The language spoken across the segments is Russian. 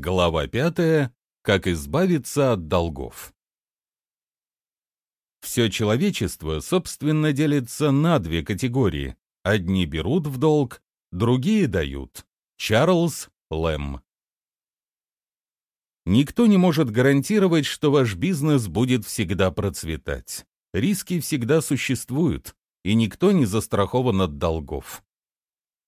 Глава пятая. Как избавиться от долгов. Все человечество, собственно, делится на две категории. Одни берут в долг, другие дают. Чарльз Лэм. Никто не может гарантировать, что ваш бизнес будет всегда процветать. Риски всегда существуют, и никто не застрахован от долгов.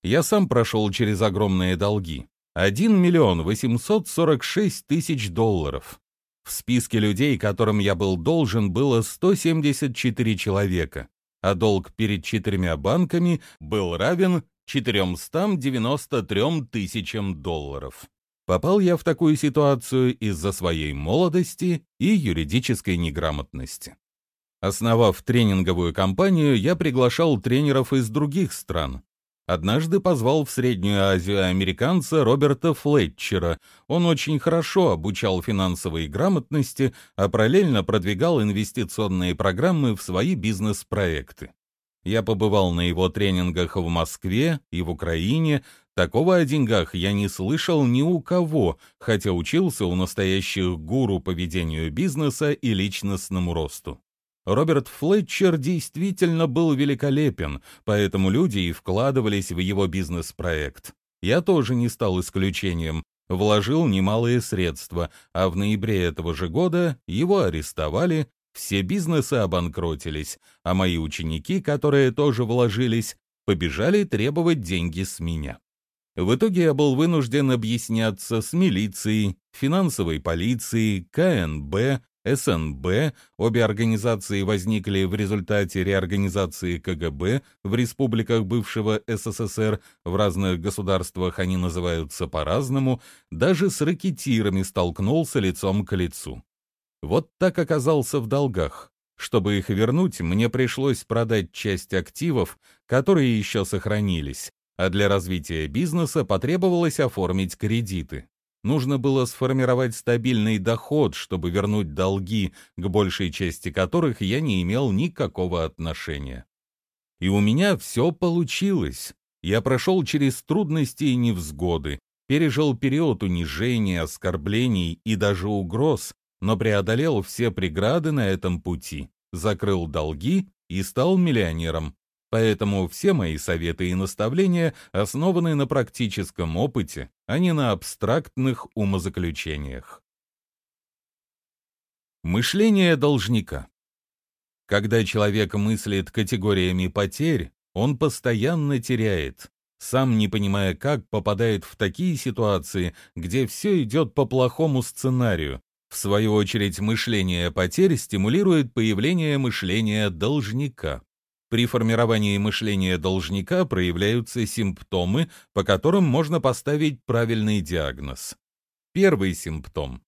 Я сам прошел через огромные долги. 1 миллион 846 тысяч долларов. В списке людей, которым я был должен, было 174 человека, а долг перед четырьмя банками был равен 493 тысячам долларов. Попал я в такую ситуацию из-за своей молодости и юридической неграмотности. Основав тренинговую компанию, я приглашал тренеров из других стран, Однажды позвал в Среднюю Азию американца Роберта Флетчера. Он очень хорошо обучал финансовой грамотности, а параллельно продвигал инвестиционные программы в свои бизнес-проекты. Я побывал на его тренингах в Москве и в Украине. Такого о деньгах я не слышал ни у кого, хотя учился у настоящих гуру по ведению бизнеса и личностному росту. Роберт Флетчер действительно был великолепен, поэтому люди и вкладывались в его бизнес-проект. Я тоже не стал исключением, вложил немалые средства, а в ноябре этого же года его арестовали, все бизнесы обанкротились, а мои ученики, которые тоже вложились, побежали требовать деньги с меня. В итоге я был вынужден объясняться с милицией, финансовой полицией, КНБ, СНБ, обе организации возникли в результате реорганизации КГБ в республиках бывшего СССР, в разных государствах они называются по-разному, даже с ракетирами столкнулся лицом к лицу. Вот так оказался в долгах. Чтобы их вернуть, мне пришлось продать часть активов, которые еще сохранились, а для развития бизнеса потребовалось оформить кредиты. Нужно было сформировать стабильный доход, чтобы вернуть долги, к большей части которых я не имел никакого отношения. И у меня все получилось. Я прошел через трудности и невзгоды, пережил период унижения, оскорблений и даже угроз, но преодолел все преграды на этом пути, закрыл долги и стал миллионером. Поэтому все мои советы и наставления основаны на практическом опыте, а не на абстрактных умозаключениях. Мышление должника. Когда человек мыслит категориями потерь, он постоянно теряет, сам не понимая как, попадает в такие ситуации, где все идет по плохому сценарию. В свою очередь, мышление потерь стимулирует появление мышления должника. При формировании мышления должника проявляются симптомы, по которым можно поставить правильный диагноз. Первый симптом.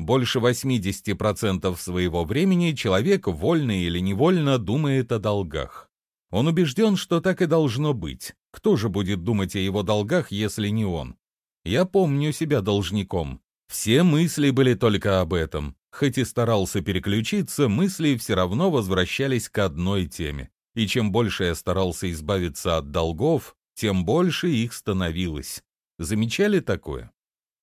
Больше 80% своего времени человек вольно или невольно думает о долгах. Он убежден, что так и должно быть. Кто же будет думать о его долгах, если не он? Я помню себя должником. Все мысли были только об этом. Хоть и старался переключиться, мысли все равно возвращались к одной теме и чем больше я старался избавиться от долгов, тем больше их становилось. Замечали такое?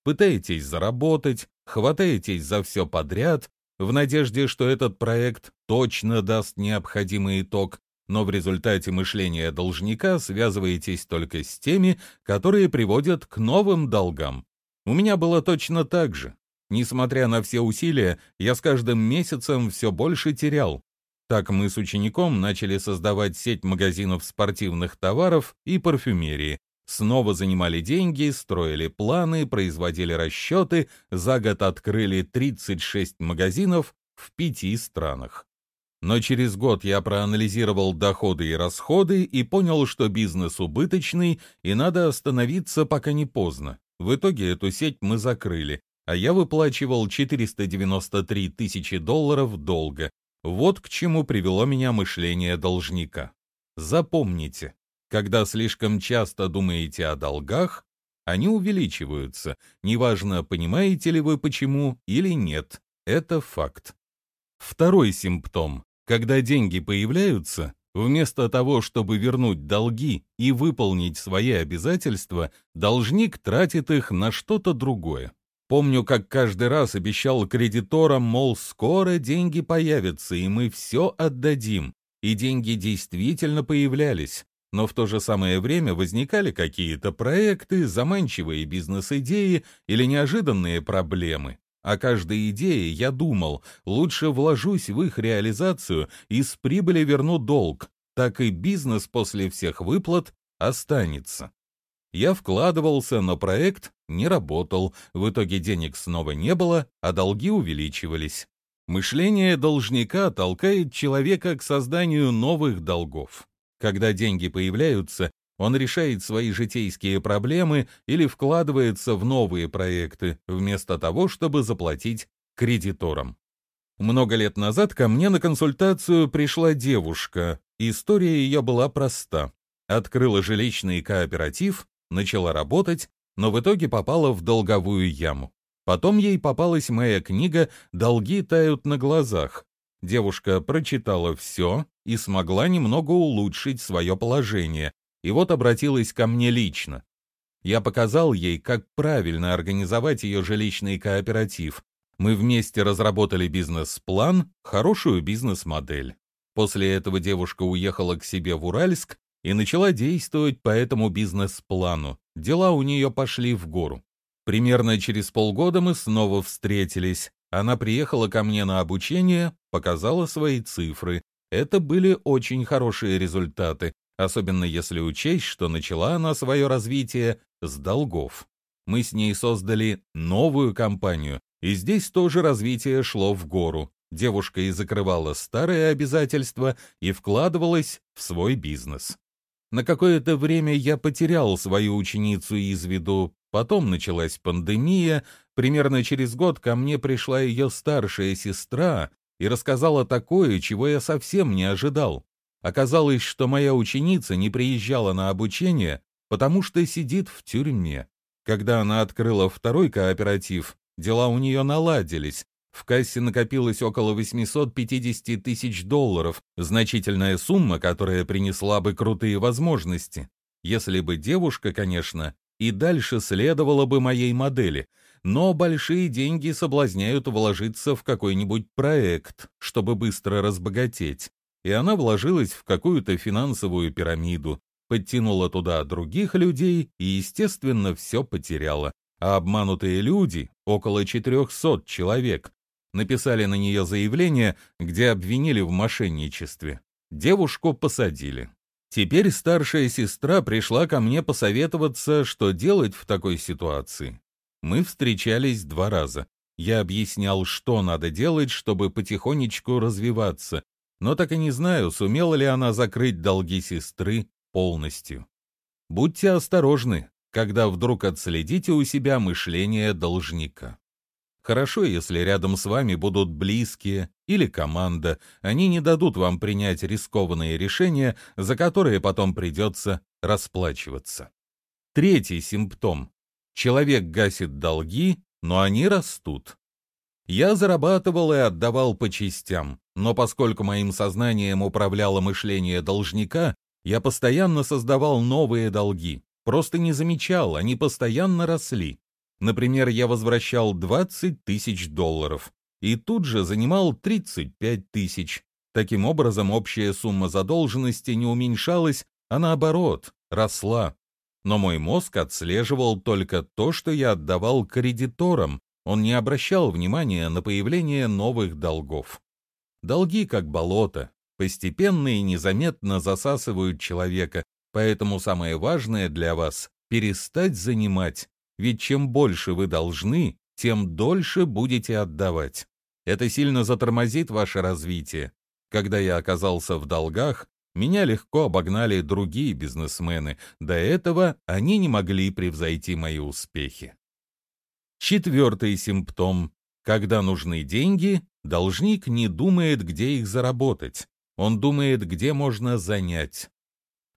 Пытаетесь заработать, хватаетесь за все подряд, в надежде, что этот проект точно даст необходимый итог, но в результате мышления должника связываетесь только с теми, которые приводят к новым долгам. У меня было точно так же. Несмотря на все усилия, я с каждым месяцем все больше терял, так мы с учеником начали создавать сеть магазинов спортивных товаров и парфюмерии. Снова занимали деньги, строили планы, производили расчеты, за год открыли 36 магазинов в пяти странах. Но через год я проанализировал доходы и расходы и понял, что бизнес убыточный и надо остановиться, пока не поздно. В итоге эту сеть мы закрыли, а я выплачивал 493 тысячи долларов долга, вот к чему привело меня мышление должника. Запомните, когда слишком часто думаете о долгах, они увеличиваются, неважно, понимаете ли вы почему или нет, это факт. Второй симптом. Когда деньги появляются, вместо того, чтобы вернуть долги и выполнить свои обязательства, должник тратит их на что-то другое. Помню, как каждый раз обещал кредиторам, мол, скоро деньги появятся, и мы все отдадим. И деньги действительно появлялись. Но в то же самое время возникали какие-то проекты, заманчивые бизнес-идеи или неожиданные проблемы. О каждой идее я думал, лучше вложусь в их реализацию и с прибыли верну долг, так и бизнес после всех выплат останется. Я вкладывался, но проект не работал, в итоге денег снова не было, а долги увеличивались. Мышление должника толкает человека к созданию новых долгов. Когда деньги появляются, он решает свои житейские проблемы или вкладывается в новые проекты, вместо того, чтобы заплатить кредиторам. Много лет назад ко мне на консультацию пришла девушка. История ее была проста. Открыла жилищный кооператив, начала работать, но в итоге попала в долговую яму. Потом ей попалась моя книга «Долги тают на глазах». Девушка прочитала все и смогла немного улучшить свое положение, и вот обратилась ко мне лично. Я показал ей, как правильно организовать ее жилищный кооператив. Мы вместе разработали бизнес-план, хорошую бизнес-модель. После этого девушка уехала к себе в Уральск и начала действовать по этому бизнес-плану. Дела у нее пошли в гору. Примерно через полгода мы снова встретились. Она приехала ко мне на обучение, показала свои цифры. Это были очень хорошие результаты, особенно если учесть, что начала она свое развитие с долгов. Мы с ней создали новую компанию, и здесь тоже развитие шло в гору. Девушка и закрывала старые обязательства и вкладывалась в свой бизнес. На какое-то время я потерял свою ученицу из виду, потом началась пандемия, примерно через год ко мне пришла ее старшая сестра и рассказала такое, чего я совсем не ожидал. Оказалось, что моя ученица не приезжала на обучение, потому что сидит в тюрьме. Когда она открыла второй кооператив, дела у нее наладились, в кассе накопилось около 850 тысяч долларов, значительная сумма, которая принесла бы крутые возможности. Если бы девушка, конечно, и дальше следовала бы моей модели, но большие деньги соблазняют вложиться в какой-нибудь проект, чтобы быстро разбогатеть. И она вложилась в какую-то финансовую пирамиду, подтянула туда других людей и, естественно, все потеряла. А обманутые люди, около 400 человек, написали на нее заявление, где обвинили в мошенничестве. Девушку посадили. Теперь старшая сестра пришла ко мне посоветоваться, что делать в такой ситуации. Мы встречались два раза. Я объяснял, что надо делать, чтобы потихонечку развиваться, но так и не знаю, сумела ли она закрыть долги сестры полностью. Будьте осторожны, когда вдруг отследите у себя мышление должника. Хорошо, если рядом с вами будут близкие или команда, они не дадут вам принять рискованные решения, за которые потом придется расплачиваться. Третий симптом. Человек гасит долги, но они растут. Я зарабатывал и отдавал по частям, но поскольку моим сознанием управляло мышление должника, я постоянно создавал новые долги, просто не замечал, они постоянно росли. Например, я возвращал 20 тысяч долларов и тут же занимал 35 тысяч. Таким образом, общая сумма задолженности не уменьшалась, а наоборот, росла. Но мой мозг отслеживал только то, что я отдавал кредиторам, он не обращал внимания на появление новых долгов. Долги, как болото, постепенно и незаметно засасывают человека, поэтому самое важное для вас — перестать занимать, ведь чем больше вы должны, тем дольше будете отдавать. Это сильно затормозит ваше развитие. Когда я оказался в долгах, меня легко обогнали другие бизнесмены. До этого они не могли превзойти мои успехи. Четвертый симптом. Когда нужны деньги, должник не думает, где их заработать. Он думает, где можно занять.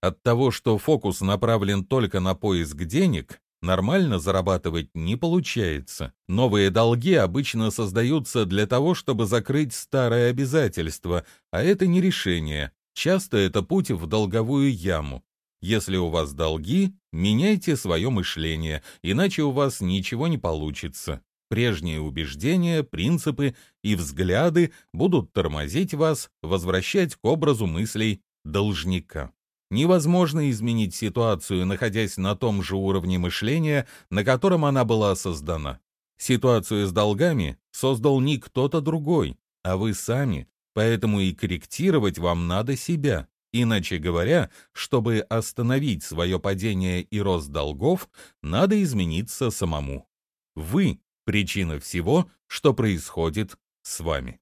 От того, что фокус направлен только на поиск денег, Нормально зарабатывать не получается. Новые долги обычно создаются для того, чтобы закрыть старое обязательство, а это не решение. Часто это путь в долговую яму. Если у вас долги, меняйте свое мышление, иначе у вас ничего не получится. Прежние убеждения, принципы и взгляды будут тормозить вас, возвращать к образу мыслей должника. Невозможно изменить ситуацию, находясь на том же уровне мышления, на котором она была создана. Ситуацию с долгами создал не кто-то другой, а вы сами, поэтому и корректировать вам надо себя. Иначе говоря, чтобы остановить свое падение и рост долгов, надо измениться самому. Вы — причина всего, что происходит с вами.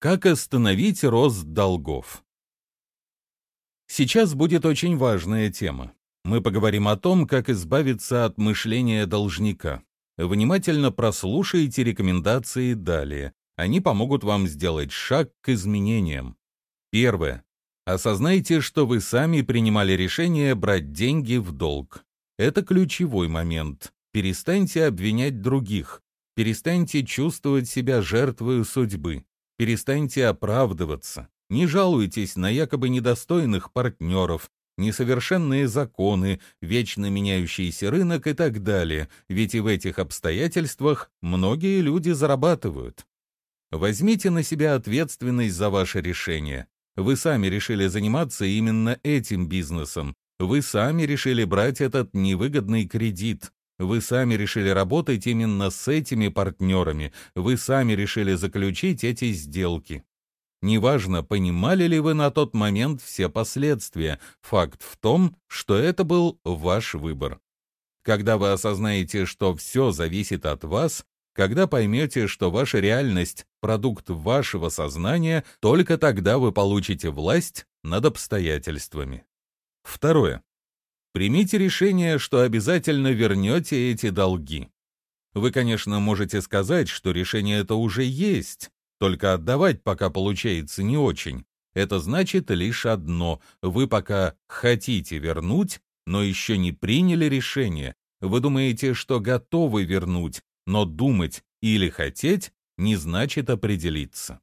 Как остановить рост долгов? Сейчас будет очень важная тема. Мы поговорим о том, как избавиться от мышления должника. Внимательно прослушайте рекомендации далее. Они помогут вам сделать шаг к изменениям. Первое. Осознайте, что вы сами принимали решение брать деньги в долг. Это ключевой момент. Перестаньте обвинять других. Перестаньте чувствовать себя жертвой судьбы. Перестаньте оправдываться. Не жалуйтесь на якобы недостойных партнеров, несовершенные законы, вечно меняющийся рынок и так далее, ведь и в этих обстоятельствах многие люди зарабатывают. Возьмите на себя ответственность за ваше решение. Вы сами решили заниматься именно этим бизнесом. Вы сами решили брать этот невыгодный кредит. Вы сами решили работать именно с этими партнерами. Вы сами решили заключить эти сделки. Неважно, понимали ли вы на тот момент все последствия, факт в том, что это был ваш выбор. Когда вы осознаете, что все зависит от вас, когда поймете, что ваша реальность – продукт вашего сознания, только тогда вы получите власть над обстоятельствами. Второе. Примите решение, что обязательно вернете эти долги. Вы, конечно, можете сказать, что решение это уже есть, только отдавать пока получается не очень. Это значит лишь одно – вы пока хотите вернуть, но еще не приняли решение. Вы думаете, что готовы вернуть, но думать или хотеть не значит определиться.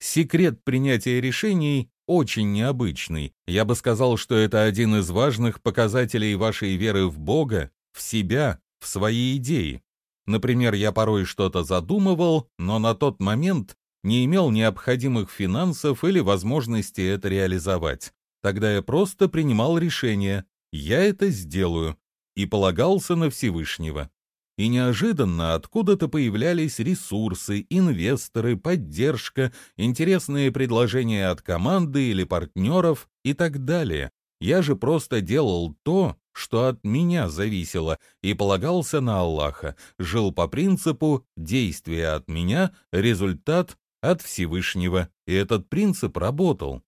Секрет принятия решений очень необычный. Я бы сказал, что это один из важных показателей вашей веры в Бога, в себя, в свои идеи. Например, я порой что-то задумывал, но на тот момент не имел необходимых финансов или возможности это реализовать. Тогда я просто принимал решение «я это сделаю» и полагался на Всевышнего и неожиданно откуда-то появлялись ресурсы, инвесторы, поддержка, интересные предложения от команды или партнеров и так далее. Я же просто делал то, что от меня зависело, и полагался на Аллаха, жил по принципу «действие от меня, результат от Всевышнего», и этот принцип работал.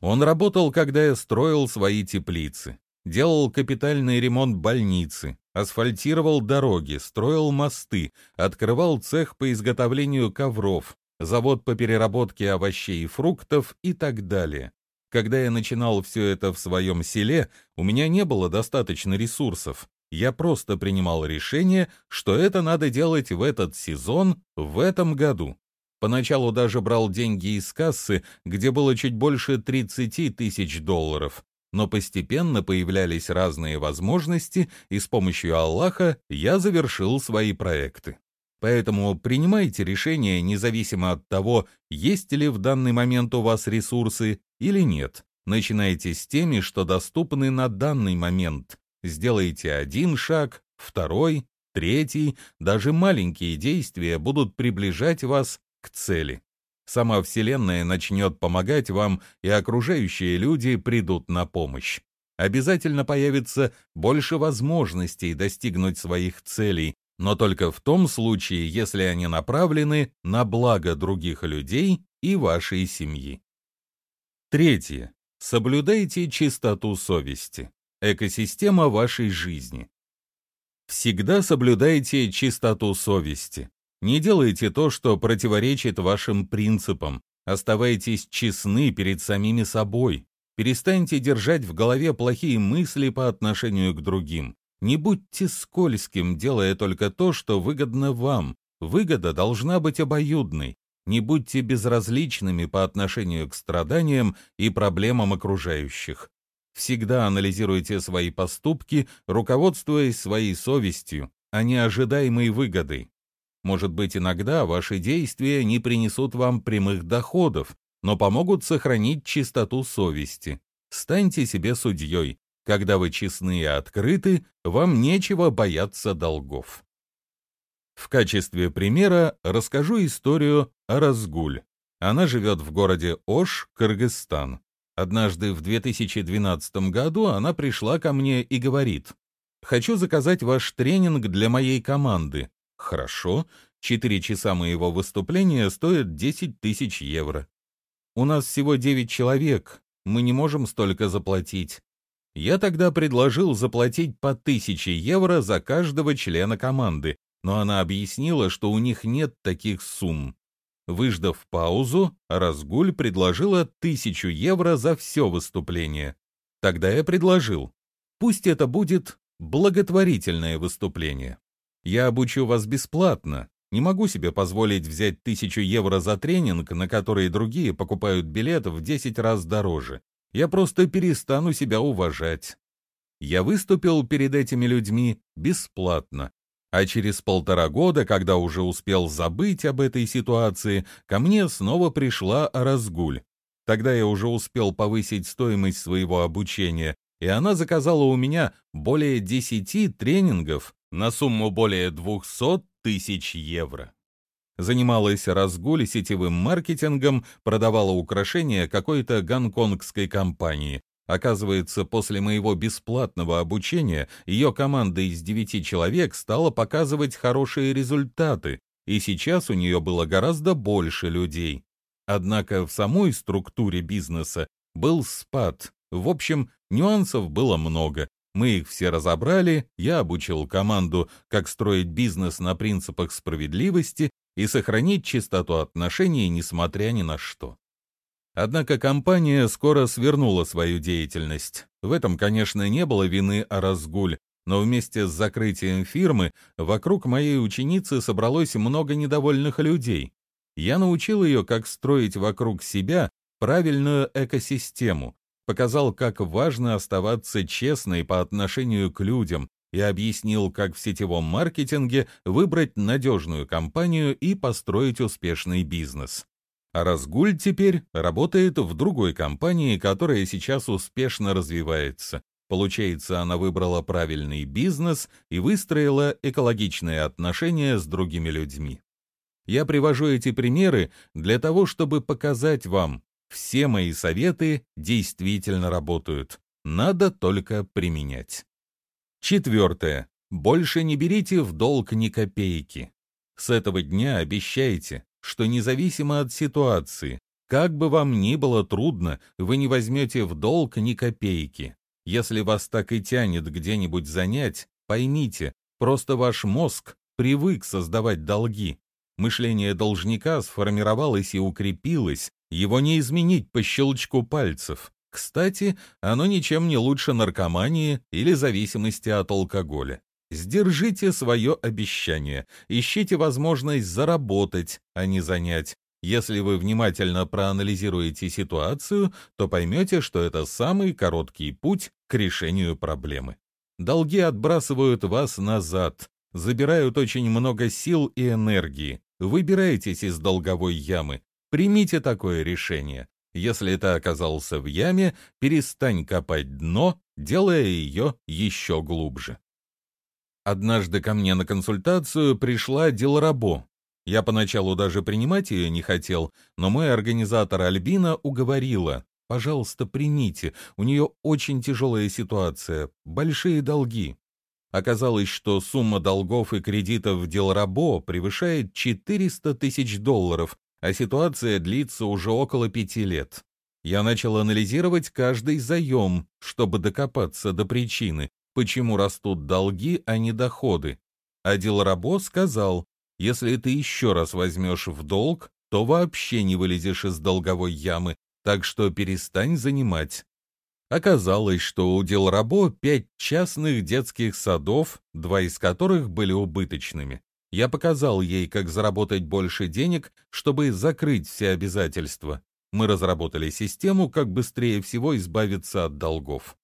Он работал, когда я строил свои теплицы, делал капитальный ремонт больницы, асфальтировал дороги, строил мосты, открывал цех по изготовлению ковров, завод по переработке овощей и фруктов и так далее. Когда я начинал все это в своем селе, у меня не было достаточно ресурсов. Я просто принимал решение, что это надо делать в этот сезон, в этом году. Поначалу даже брал деньги из кассы, где было чуть больше 30 тысяч долларов, но постепенно появлялись разные возможности, и с помощью Аллаха я завершил свои проекты. Поэтому принимайте решение независимо от того, есть ли в данный момент у вас ресурсы или нет. Начинайте с теми, что доступны на данный момент. Сделайте один шаг, второй, третий, даже маленькие действия будут приближать вас к цели. Сама Вселенная начнет помогать вам, и окружающие люди придут на помощь. Обязательно появится больше возможностей достигнуть своих целей, но только в том случае, если они направлены на благо других людей и вашей семьи. Третье. Соблюдайте чистоту совести. Экосистема вашей жизни. Всегда соблюдайте чистоту совести. Не делайте то, что противоречит вашим принципам. Оставайтесь честны перед самими собой. Перестаньте держать в голове плохие мысли по отношению к другим. Не будьте скользким, делая только то, что выгодно вам. Выгода должна быть обоюдной. Не будьте безразличными по отношению к страданиям и проблемам окружающих. Всегда анализируйте свои поступки, руководствуясь своей совестью, а не ожидаемой выгодой. Может быть, иногда ваши действия не принесут вам прямых доходов, но помогут сохранить чистоту совести. Станьте себе судьей. Когда вы честны и открыты, вам нечего бояться долгов. В качестве примера расскажу историю о Разгуль. Она живет в городе Ош, Кыргызстан. Однажды в 2012 году она пришла ко мне и говорит, «Хочу заказать ваш тренинг для моей команды». «Хорошо, Четыре часа моего выступления стоят 10 тысяч евро. У нас всего 9 человек, мы не можем столько заплатить. Я тогда предложил заплатить по 1000 евро за каждого члена команды, но она объяснила, что у них нет таких сумм. Выждав паузу, Разгуль предложила 1000 евро за все выступление. Тогда я предложил, пусть это будет благотворительное выступление. Я обучу вас бесплатно, не могу себе позволить взять тысячу евро за тренинг, на который другие покупают билет в 10 раз дороже. Я просто перестану себя уважать. Я выступил перед этими людьми бесплатно. А через полтора года, когда уже успел забыть об этой ситуации, ко мне снова пришла Разгуль. Тогда я уже успел повысить стоимость своего обучения, и она заказала у меня более 10 тренингов на сумму более 200 тысяч евро. Занималась разгуль сетевым маркетингом, продавала украшения какой-то гонконгской компании. Оказывается, после моего бесплатного обучения ее команда из девяти человек стала показывать хорошие результаты, и сейчас у нее было гораздо больше людей. Однако в самой структуре бизнеса был спад. В общем, нюансов было много, мы их все разобрали, я обучил команду, как строить бизнес на принципах справедливости и сохранить чистоту отношений, несмотря ни на что. Однако компания скоро свернула свою деятельность. В этом, конечно, не было вины Аразгуль, но вместе с закрытием фирмы вокруг моей ученицы собралось много недовольных людей. Я научил ее, как строить вокруг себя правильную экосистему, показал, как важно оставаться честной по отношению к людям и объяснил, как в сетевом маркетинге выбрать надежную компанию и построить успешный бизнес. А Разгуль теперь работает в другой компании, которая сейчас успешно развивается. Получается, она выбрала правильный бизнес и выстроила экологичные отношения с другими людьми. Я привожу эти примеры для того, чтобы показать вам, все мои советы действительно работают. Надо только применять. Четвертое. Больше не берите в долг ни копейки. С этого дня обещайте, что независимо от ситуации, как бы вам ни было трудно, вы не возьмете в долг ни копейки. Если вас так и тянет где-нибудь занять, поймите, просто ваш мозг привык создавать долги. Мышление должника сформировалось и укрепилось его не изменить по щелчку пальцев. Кстати, оно ничем не лучше наркомании или зависимости от алкоголя. Сдержите свое обещание, ищите возможность заработать, а не занять. Если вы внимательно проанализируете ситуацию, то поймете, что это самый короткий путь к решению проблемы. Долги отбрасывают вас назад, забирают очень много сил и энергии. Выбирайтесь из долговой ямы, Примите такое решение. Если ты оказался в яме, перестань копать дно, делая ее еще глубже. Однажды ко мне на консультацию пришла Делрабо. Я поначалу даже принимать ее не хотел, но мой организатор Альбина уговорила. «Пожалуйста, примите, у нее очень тяжелая ситуация, большие долги». Оказалось, что сумма долгов и кредитов в Делрабо превышает 400 тысяч долларов, а ситуация длится уже около пяти лет. Я начал анализировать каждый заем, чтобы докопаться до причины, почему растут долги, а не доходы. А Дилрабо сказал, если ты еще раз возьмешь в долг, то вообще не вылезешь из долговой ямы, так что перестань занимать. Оказалось, что у Дилрабо пять частных детских садов, два из которых были убыточными. Я показал ей, как заработать больше денег, чтобы закрыть все обязательства. Мы разработали систему, как быстрее всего избавиться от долгов.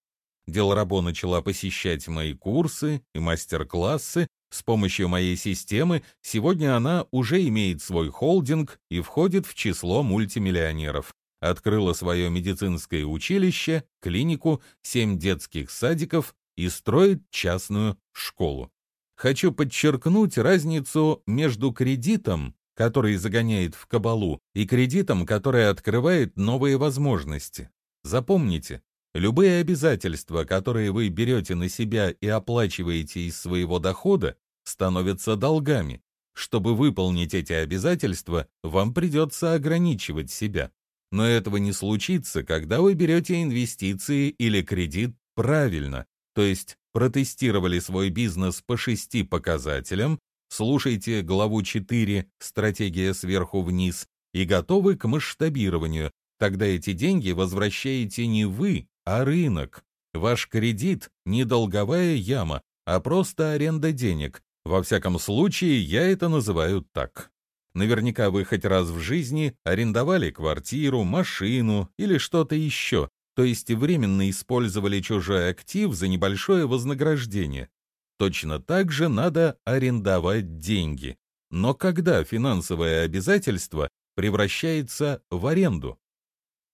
Делрабо начала посещать мои курсы и мастер-классы. С помощью моей системы сегодня она уже имеет свой холдинг и входит в число мультимиллионеров. Открыла свое медицинское училище, клинику, семь детских садиков и строит частную школу. Хочу подчеркнуть разницу между кредитом, который загоняет в кабалу, и кредитом, который открывает новые возможности. Запомните, любые обязательства, которые вы берете на себя и оплачиваете из своего дохода, становятся долгами. Чтобы выполнить эти обязательства, вам придется ограничивать себя. Но этого не случится, когда вы берете инвестиции или кредит правильно, то есть протестировали свой бизнес по шести показателям, слушайте главу 4 «Стратегия сверху вниз» и готовы к масштабированию. Тогда эти деньги возвращаете не вы, а рынок. Ваш кредит – не долговая яма, а просто аренда денег. Во всяком случае, я это называю так. Наверняка вы хоть раз в жизни арендовали квартиру, машину или что-то еще, то есть временно использовали чужой актив за небольшое вознаграждение. Точно так же надо арендовать деньги. Но когда финансовое обязательство превращается в аренду?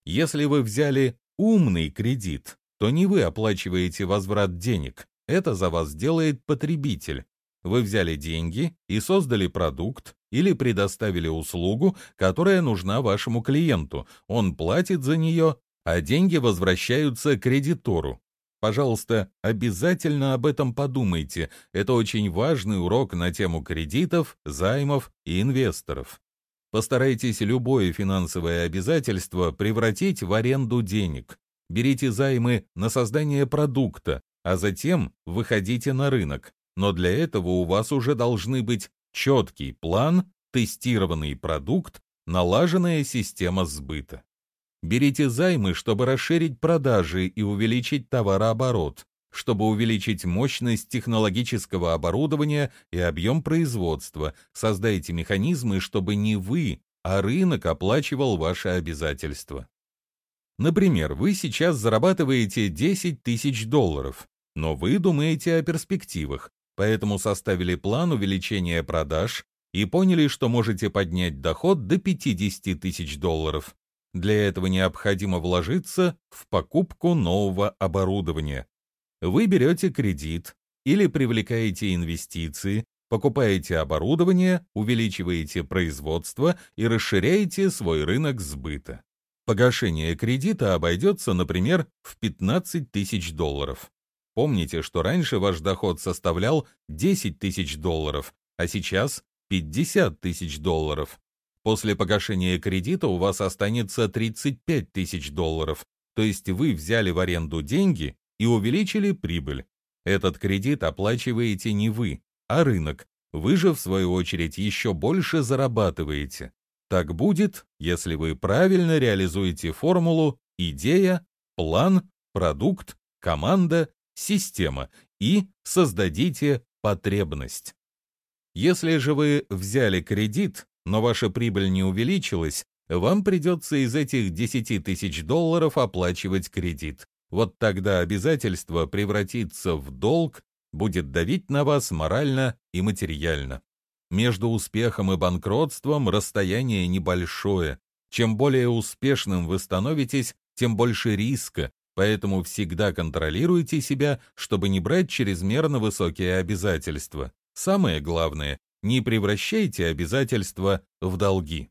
Если вы взяли умный кредит, то не вы оплачиваете возврат денег, это за вас делает потребитель. Вы взяли деньги и создали продукт или предоставили услугу, которая нужна вашему клиенту. Он платит за нее, а деньги возвращаются кредитору. Пожалуйста, обязательно об этом подумайте. Это очень важный урок на тему кредитов, займов и инвесторов. Постарайтесь любое финансовое обязательство превратить в аренду денег. Берите займы на создание продукта, а затем выходите на рынок. Но для этого у вас уже должны быть четкий план, тестированный продукт, налаженная система сбыта. Берите займы, чтобы расширить продажи и увеличить товарооборот, чтобы увеличить мощность технологического оборудования и объем производства. Создайте механизмы, чтобы не вы, а рынок оплачивал ваши обязательства. Например, вы сейчас зарабатываете 10 тысяч долларов, но вы думаете о перспективах, поэтому составили план увеличения продаж и поняли, что можете поднять доход до 50 тысяч долларов. Для этого необходимо вложиться в покупку нового оборудования. Вы берете кредит или привлекаете инвестиции, покупаете оборудование, увеличиваете производство и расширяете свой рынок сбыта. Погашение кредита обойдется, например, в 15 тысяч долларов. Помните, что раньше ваш доход составлял 10 тысяч долларов, а сейчас 50 тысяч долларов. После погашения кредита у вас останется 35 тысяч долларов, то есть вы взяли в аренду деньги и увеличили прибыль. Этот кредит оплачиваете не вы, а рынок. Вы же, в свою очередь, еще больше зарабатываете. Так будет, если вы правильно реализуете формулу «идея», «план», «продукт», «команда», «система» и создадите потребность. Если же вы взяли кредит, но ваша прибыль не увеличилась, вам придется из этих 10 тысяч долларов оплачивать кредит. Вот тогда обязательство превратится в долг, будет давить на вас морально и материально. Между успехом и банкротством расстояние небольшое. Чем более успешным вы становитесь, тем больше риска, поэтому всегда контролируйте себя, чтобы не брать чрезмерно высокие обязательства. Самое главное, не превращайте обязательства в долги.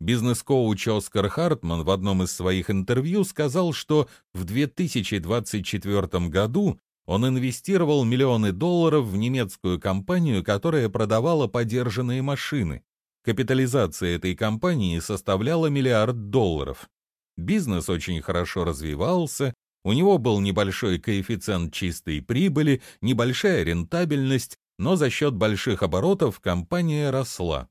Бизнес-коуч Оскар Хартман в одном из своих интервью сказал, что в 2024 году он инвестировал миллионы долларов в немецкую компанию, которая продавала подержанные машины. Капитализация этой компании составляла миллиард долларов. Бизнес очень хорошо развивался, у него был небольшой коэффициент чистой прибыли, небольшая рентабельность, но за счет больших оборотов компания росла.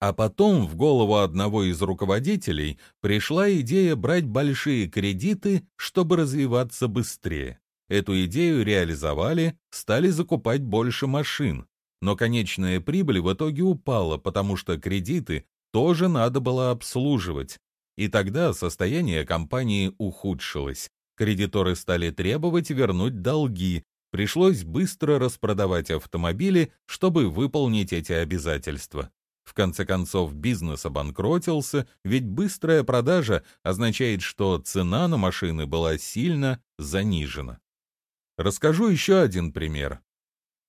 А потом в голову одного из руководителей пришла идея брать большие кредиты, чтобы развиваться быстрее. Эту идею реализовали, стали закупать больше машин. Но конечная прибыль в итоге упала, потому что кредиты тоже надо было обслуживать. И тогда состояние компании ухудшилось. Кредиторы стали требовать вернуть долги, пришлось быстро распродавать автомобили, чтобы выполнить эти обязательства. В конце концов, бизнес обанкротился, ведь быстрая продажа означает, что цена на машины была сильно занижена. Расскажу еще один пример.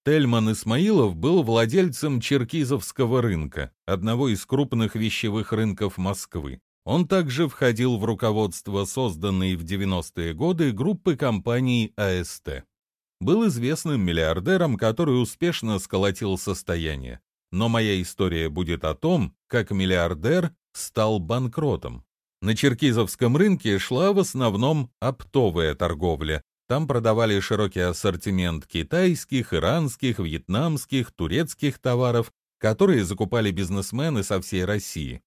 Тельман Исмаилов был владельцем Черкизовского рынка, одного из крупных вещевых рынков Москвы. Он также входил в руководство созданной в 90-е годы группы компаний АСТ. Был известным миллиардером, который успешно сколотил состояние. Но моя история будет о том, как миллиардер стал банкротом. На черкизовском рынке шла в основном оптовая торговля. Там продавали широкий ассортимент китайских, иранских, вьетнамских, турецких товаров, которые закупали бизнесмены со всей России.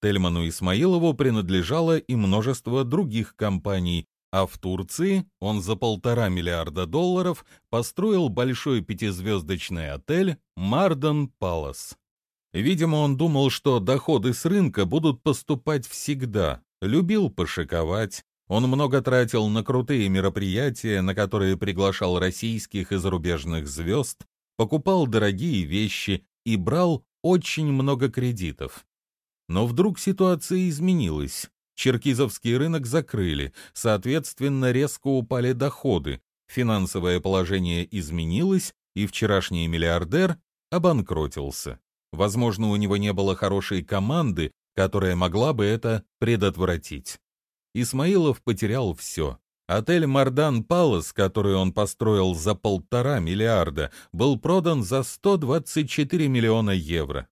Тельману Исмаилову принадлежало и множество других компаний, а в Турции он за полтора миллиарда долларов построил большой пятизвездочный отель «Марден Палас». Видимо, он думал, что доходы с рынка будут поступать всегда, любил пошиковать. Он много тратил на крутые мероприятия, на которые приглашал российских и зарубежных звезд, покупал дорогие вещи и брал очень много кредитов. Но вдруг ситуация изменилась. Черкизовский рынок закрыли, соответственно, резко упали доходы, финансовое положение изменилось, и вчерашний миллиардер обанкротился. Возможно, у него не было хорошей команды, которая могла бы это предотвратить. Исмаилов потерял все. Отель «Мардан Палас», который он построил за полтора миллиарда, был продан за 124 миллиона евро.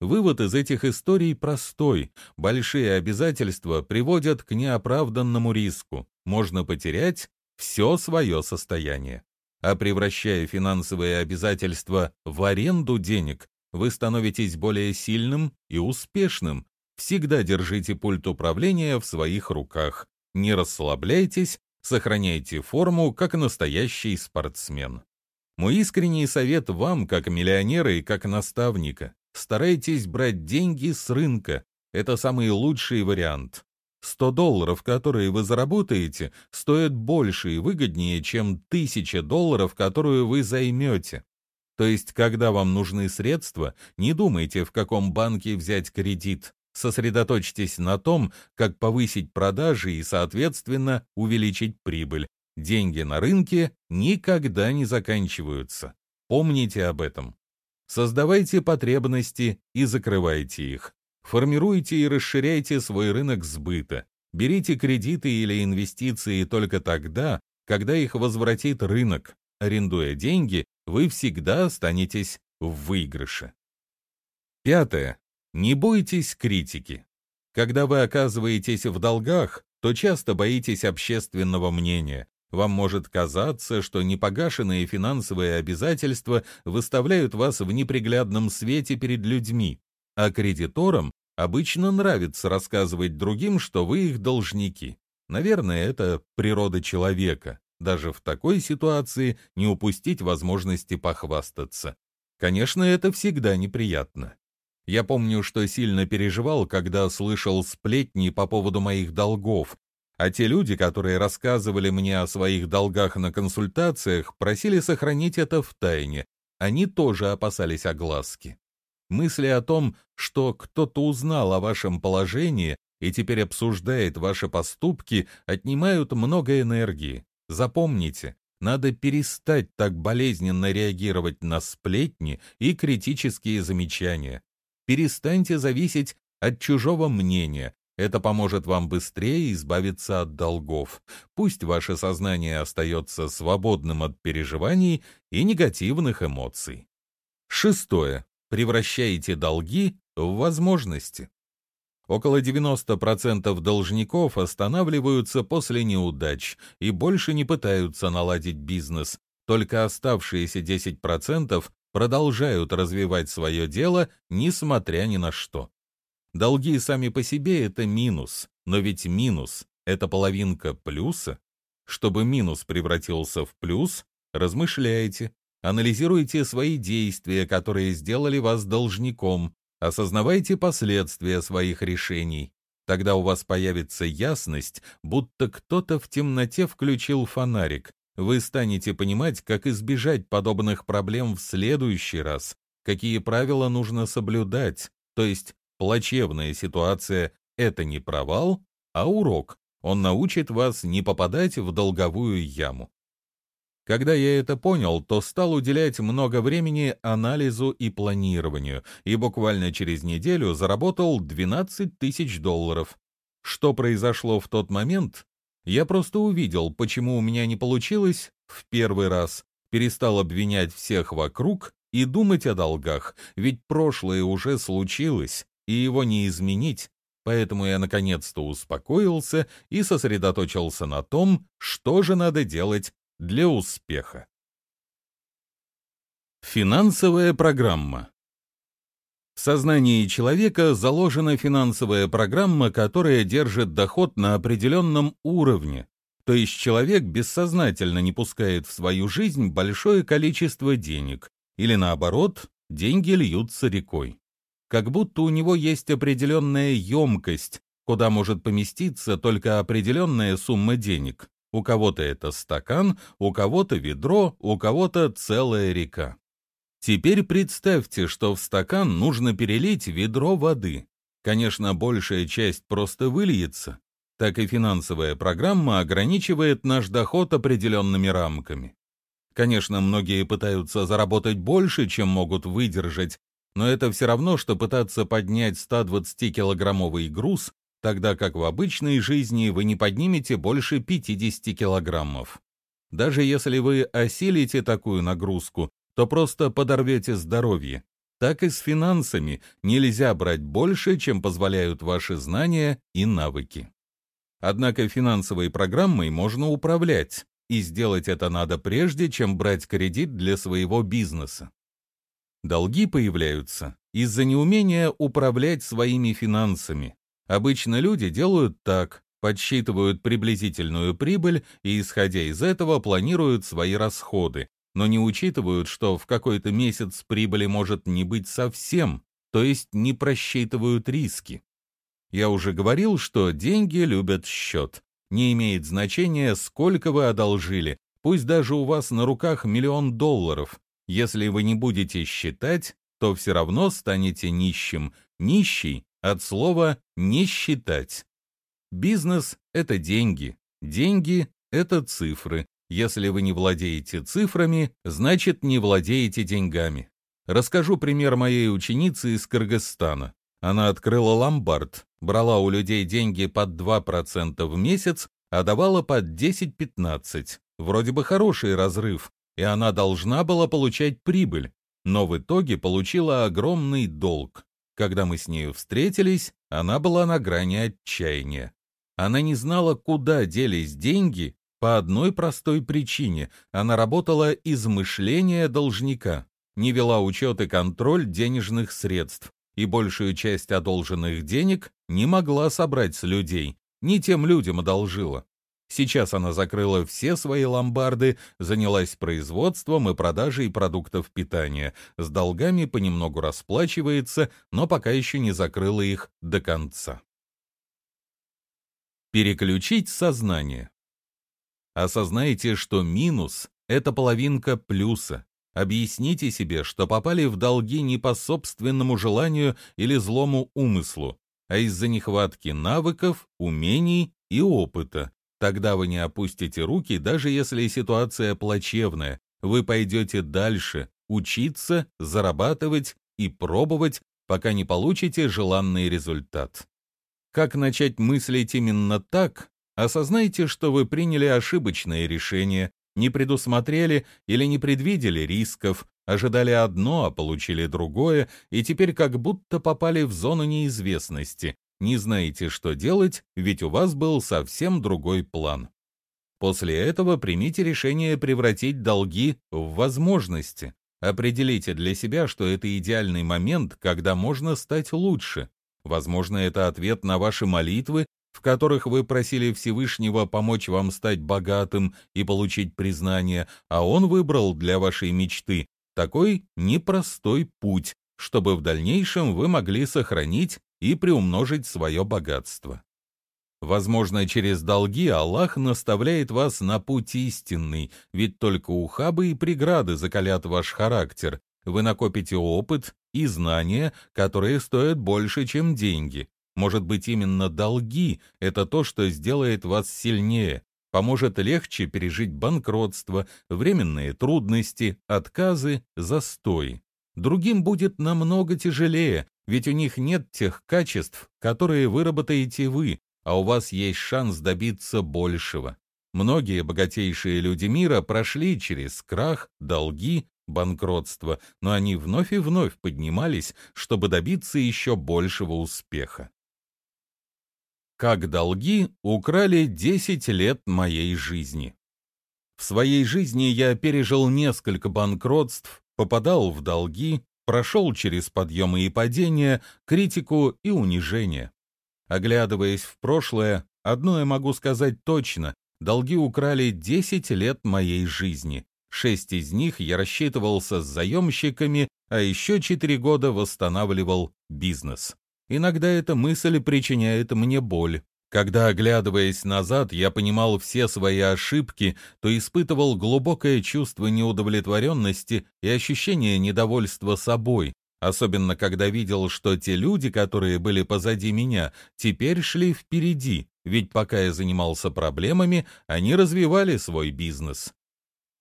Вывод из этих историй простой. Большие обязательства приводят к неоправданному риску. Можно потерять все свое состояние. А превращая финансовые обязательства в аренду денег, вы становитесь более сильным и успешным. Всегда держите пульт управления в своих руках. Не расслабляйтесь, сохраняйте форму, как настоящий спортсмен. Мой искренний совет вам, как миллионера и как наставника. Старайтесь брать деньги с рынка. Это самый лучший вариант. 100 долларов, которые вы заработаете, стоят больше и выгоднее, чем 1000 долларов, которую вы займете. То есть, когда вам нужны средства, не думайте, в каком банке взять кредит. Сосредоточьтесь на том, как повысить продажи и, соответственно, увеличить прибыль. Деньги на рынке никогда не заканчиваются. Помните об этом. Создавайте потребности и закрывайте их. Формируйте и расширяйте свой рынок сбыта. Берите кредиты или инвестиции только тогда, когда их возвратит рынок. Арендуя деньги, вы всегда останетесь в выигрыше. Пятое. Не бойтесь критики. Когда вы оказываетесь в долгах, то часто боитесь общественного мнения, вам может казаться, что непогашенные финансовые обязательства выставляют вас в неприглядном свете перед людьми, а кредиторам обычно нравится рассказывать другим, что вы их должники. Наверное, это природа человека. Даже в такой ситуации не упустить возможности похвастаться. Конечно, это всегда неприятно. Я помню, что сильно переживал, когда слышал сплетни по поводу моих долгов, а те люди, которые рассказывали мне о своих долгах на консультациях, просили сохранить это в тайне. Они тоже опасались огласки. Мысли о том, что кто-то узнал о вашем положении и теперь обсуждает ваши поступки, отнимают много энергии. Запомните, надо перестать так болезненно реагировать на сплетни и критические замечания. Перестаньте зависеть от чужого мнения, это поможет вам быстрее избавиться от долгов. Пусть ваше сознание остается свободным от переживаний и негативных эмоций. Шестое. Превращайте долги в возможности. Около 90% должников останавливаются после неудач и больше не пытаются наладить бизнес. Только оставшиеся 10% продолжают развивать свое дело, несмотря ни на что. Долги сами по себе — это минус, но ведь минус — это половинка плюса. Чтобы минус превратился в плюс, размышляйте, анализируйте свои действия, которые сделали вас должником, осознавайте последствия своих решений. Тогда у вас появится ясность, будто кто-то в темноте включил фонарик. Вы станете понимать, как избежать подобных проблем в следующий раз, какие правила нужно соблюдать. То есть плачевная ситуация — это не провал, а урок. Он научит вас не попадать в долговую яму. Когда я это понял, то стал уделять много времени анализу и планированию, и буквально через неделю заработал 12 тысяч долларов. Что произошло в тот момент? Я просто увидел, почему у меня не получилось в первый раз, перестал обвинять всех вокруг и думать о долгах, ведь прошлое уже случилось, и его не изменить, поэтому я наконец-то успокоился и сосредоточился на том, что же надо делать для успеха. Финансовая программа В сознании человека заложена финансовая программа, которая держит доход на определенном уровне, то есть человек бессознательно не пускает в свою жизнь большое количество денег, или наоборот, деньги льются рекой. Как будто у него есть определенная емкость, куда может поместиться только определенная сумма денег. У кого-то это стакан, у кого-то ведро, у кого-то целая река. Теперь представьте, что в стакан нужно перелить ведро воды. Конечно, большая часть просто выльется. Так и финансовая программа ограничивает наш доход определенными рамками. Конечно, многие пытаются заработать больше, чем могут выдержать, но это все равно, что пытаться поднять 120-килограммовый груз тогда как в обычной жизни вы не поднимете больше 50 килограммов. Даже если вы осилите такую нагрузку, то просто подорвете здоровье. Так и с финансами нельзя брать больше, чем позволяют ваши знания и навыки. Однако финансовой программой можно управлять, и сделать это надо прежде, чем брать кредит для своего бизнеса. Долги появляются из-за неумения управлять своими финансами, Обычно люди делают так, подсчитывают приблизительную прибыль и, исходя из этого, планируют свои расходы, но не учитывают, что в какой-то месяц прибыли может не быть совсем, то есть не просчитывают риски. Я уже говорил, что деньги любят счет. Не имеет значения, сколько вы одолжили, пусть даже у вас на руках миллион долларов. Если вы не будете считать, то все равно станете нищим. Нищий от слова «не считать». Бизнес — это деньги, деньги — это цифры. Если вы не владеете цифрами, значит, не владеете деньгами. Расскажу пример моей ученицы из Кыргызстана. Она открыла ломбард, брала у людей деньги под 2% в месяц, а давала под 10-15. Вроде бы хороший разрыв, и она должна была получать прибыль, но в итоге получила огромный долг. Когда мы с нею встретились, она была на грани отчаяния. Она не знала, куда делись деньги по одной простой причине. Она работала из мышления должника, не вела учет и контроль денежных средств, и большую часть одолженных денег не могла собрать с людей, не тем людям одолжила. Сейчас она закрыла все свои ломбарды, занялась производством и продажей продуктов питания, с долгами понемногу расплачивается, но пока еще не закрыла их до конца. Переключить сознание. Осознайте, что минус — это половинка плюса. Объясните себе, что попали в долги не по собственному желанию или злому умыслу, а из-за нехватки навыков, умений и опыта. Тогда вы не опустите руки, даже если ситуация плачевная. Вы пойдете дальше, учиться, зарабатывать и пробовать, пока не получите желанный результат. Как начать мыслить именно так? Осознайте, что вы приняли ошибочное решение, не предусмотрели или не предвидели рисков, ожидали одно, а получили другое, и теперь как будто попали в зону неизвестности, не знаете, что делать, ведь у вас был совсем другой план. После этого примите решение превратить долги в возможности. Определите для себя, что это идеальный момент, когда можно стать лучше. Возможно, это ответ на ваши молитвы, в которых вы просили Всевышнего помочь вам стать богатым и получить признание, а он выбрал для вашей мечты такой непростой путь, чтобы в дальнейшем вы могли сохранить и приумножить свое богатство. Возможно, через долги Аллах наставляет вас на путь истинный, ведь только ухабы и преграды закалят ваш характер. Вы накопите опыт и знания, которые стоят больше, чем деньги. Может быть, именно долги — это то, что сделает вас сильнее, поможет легче пережить банкротство, временные трудности, отказы, застой. Другим будет намного тяжелее, ведь у них нет тех качеств, которые выработаете вы, а у вас есть шанс добиться большего. Многие богатейшие люди мира прошли через крах, долги, банкротство, но они вновь и вновь поднимались, чтобы добиться еще большего успеха. Как долги украли 10 лет моей жизни. В своей жизни я пережил несколько банкротств, попадал в долги, прошел через подъемы и падения, критику и унижение. Оглядываясь в прошлое, одно я могу сказать точно. Долги украли 10 лет моей жизни. Шесть из них я рассчитывался с заемщиками, а еще четыре года восстанавливал бизнес. Иногда эта мысль причиняет мне боль. Когда, оглядываясь назад, я понимал все свои ошибки, то испытывал глубокое чувство неудовлетворенности и ощущение недовольства собой, особенно когда видел, что те люди, которые были позади меня, теперь шли впереди, ведь пока я занимался проблемами, они развивали свой бизнес.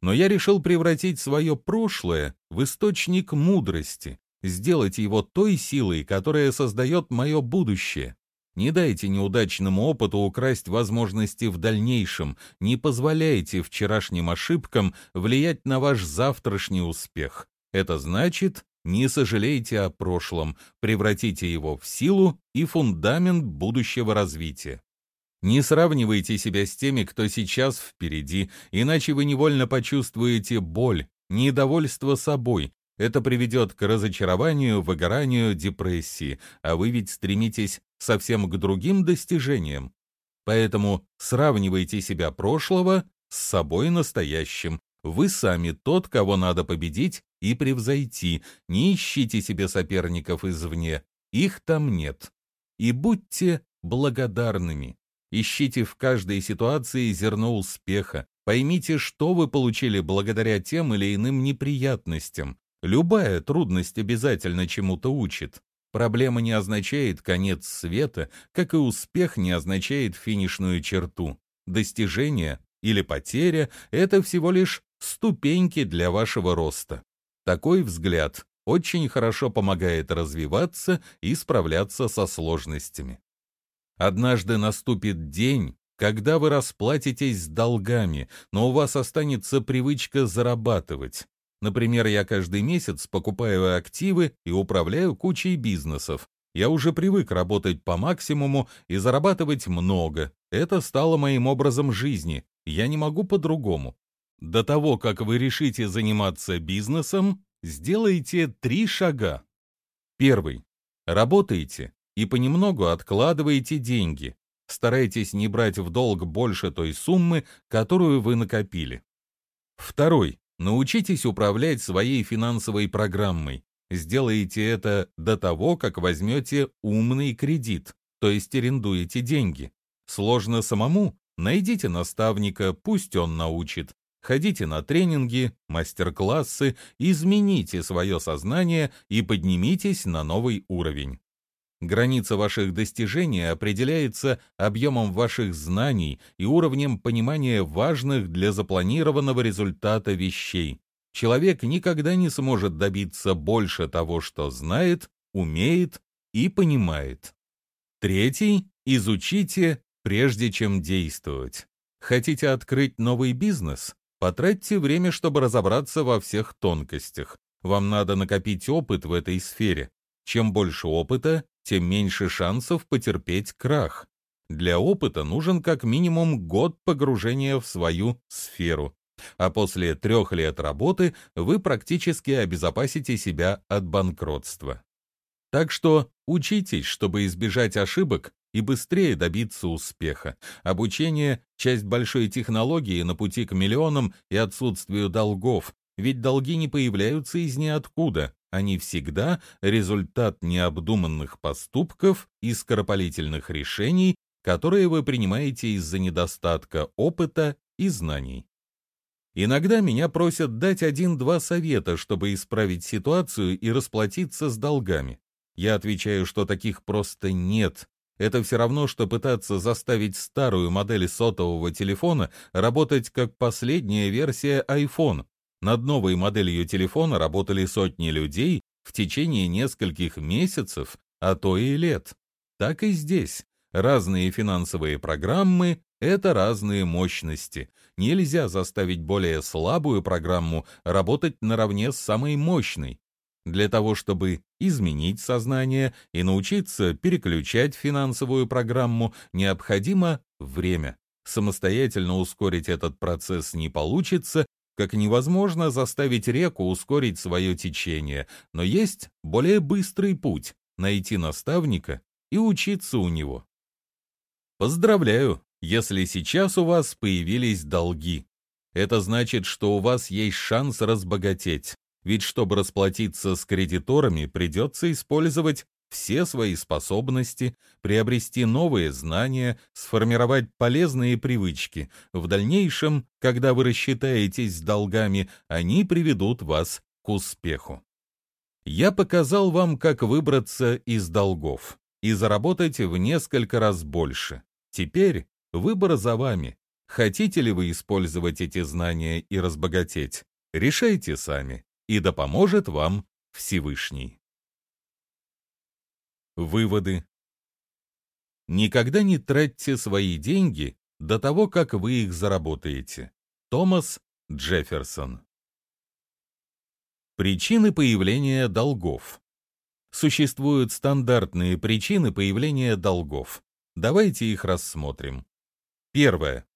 Но я решил превратить свое прошлое в источник мудрости, сделать его той силой, которая создает мое будущее. Не дайте неудачному опыту украсть возможности в дальнейшем, не позволяйте вчерашним ошибкам влиять на ваш завтрашний успех. Это значит не сожалейте о прошлом, превратите его в силу и фундамент будущего развития. Не сравнивайте себя с теми, кто сейчас впереди, иначе вы невольно почувствуете боль, недовольство собой. Это приведет к разочарованию, выгоранию, депрессии, а вы ведь стремитесь совсем к другим достижениям. Поэтому сравнивайте себя прошлого с собой настоящим, вы сами тот, кого надо победить и превзойти. Не ищите себе соперников извне, их там нет. И будьте благодарными. Ищите в каждой ситуации зерно успеха. Поймите, что вы получили благодаря тем или иным неприятностям. Любая трудность обязательно чему-то учит. Проблема не означает конец света, как и успех не означает финишную черту. Достижение или потеря — это всего лишь ступеньки для вашего роста. Такой взгляд очень хорошо помогает развиваться и справляться со сложностями. Однажды наступит день, когда вы расплатитесь с долгами, но у вас останется привычка зарабатывать. Например, я каждый месяц покупаю активы и управляю кучей бизнесов. Я уже привык работать по максимуму и зарабатывать много. Это стало моим образом жизни. Я не могу по-другому. До того, как вы решите заниматься бизнесом, сделайте три шага. Первый. Работайте и понемногу откладывайте деньги. Старайтесь не брать в долг больше той суммы, которую вы накопили. Второй. Научитесь управлять своей финансовой программой. Сделайте это до того, как возьмете умный кредит, то есть арендуете деньги. Сложно самому? Найдите наставника, пусть он научит. Ходите на тренинги, мастер-классы, измените свое сознание и поднимитесь на новый уровень. Граница ваших достижений определяется объемом ваших знаний и уровнем понимания важных для запланированного результата вещей. Человек никогда не сможет добиться больше того, что знает, умеет и понимает. Третий – изучите, прежде чем действовать. Хотите открыть новый бизнес? Потратьте время, чтобы разобраться во всех тонкостях. Вам надо накопить опыт в этой сфере. Чем больше опыта, тем меньше шансов потерпеть крах. Для опыта нужен как минимум год погружения в свою сферу. А после трех лет работы вы практически обезопасите себя от банкротства. Так что учитесь, чтобы избежать ошибок и быстрее добиться успеха. Обучение – часть большой технологии на пути к миллионам и отсутствию долгов, ведь долги не появляются из ниоткуда, Они всегда результат необдуманных поступков и скоропалительных решений, которые вы принимаете из-за недостатка опыта и знаний. Иногда меня просят дать один-два совета, чтобы исправить ситуацию и расплатиться с долгами. Я отвечаю, что таких просто нет. Это все равно, что пытаться заставить старую модель сотового телефона работать как последняя версия iPhone. Над новой моделью телефона работали сотни людей в течение нескольких месяцев, а то и лет. Так и здесь. Разные финансовые программы — это разные мощности. Нельзя заставить более слабую программу работать наравне с самой мощной. Для того, чтобы изменить сознание и научиться переключать финансовую программу, необходимо время. Самостоятельно ускорить этот процесс не получится, как невозможно заставить реку ускорить свое течение, но есть более быстрый путь — найти наставника и учиться у него. Поздравляю, если сейчас у вас появились долги. Это значит, что у вас есть шанс разбогатеть. Ведь чтобы расплатиться с кредиторами, придется использовать все свои способности, приобрести новые знания, сформировать полезные привычки. В дальнейшем, когда вы рассчитаетесь с долгами, они приведут вас к успеху. Я показал вам, как выбраться из долгов и заработать в несколько раз больше. Теперь выбор за вами. Хотите ли вы использовать эти знания и разбогатеть? Решайте сами, и да поможет вам Всевышний. Выводы. Никогда не тратьте свои деньги до того, как вы их заработаете. Томас Джефферсон. Причины появления долгов. Существуют стандартные причины появления долгов. Давайте их рассмотрим. Первое.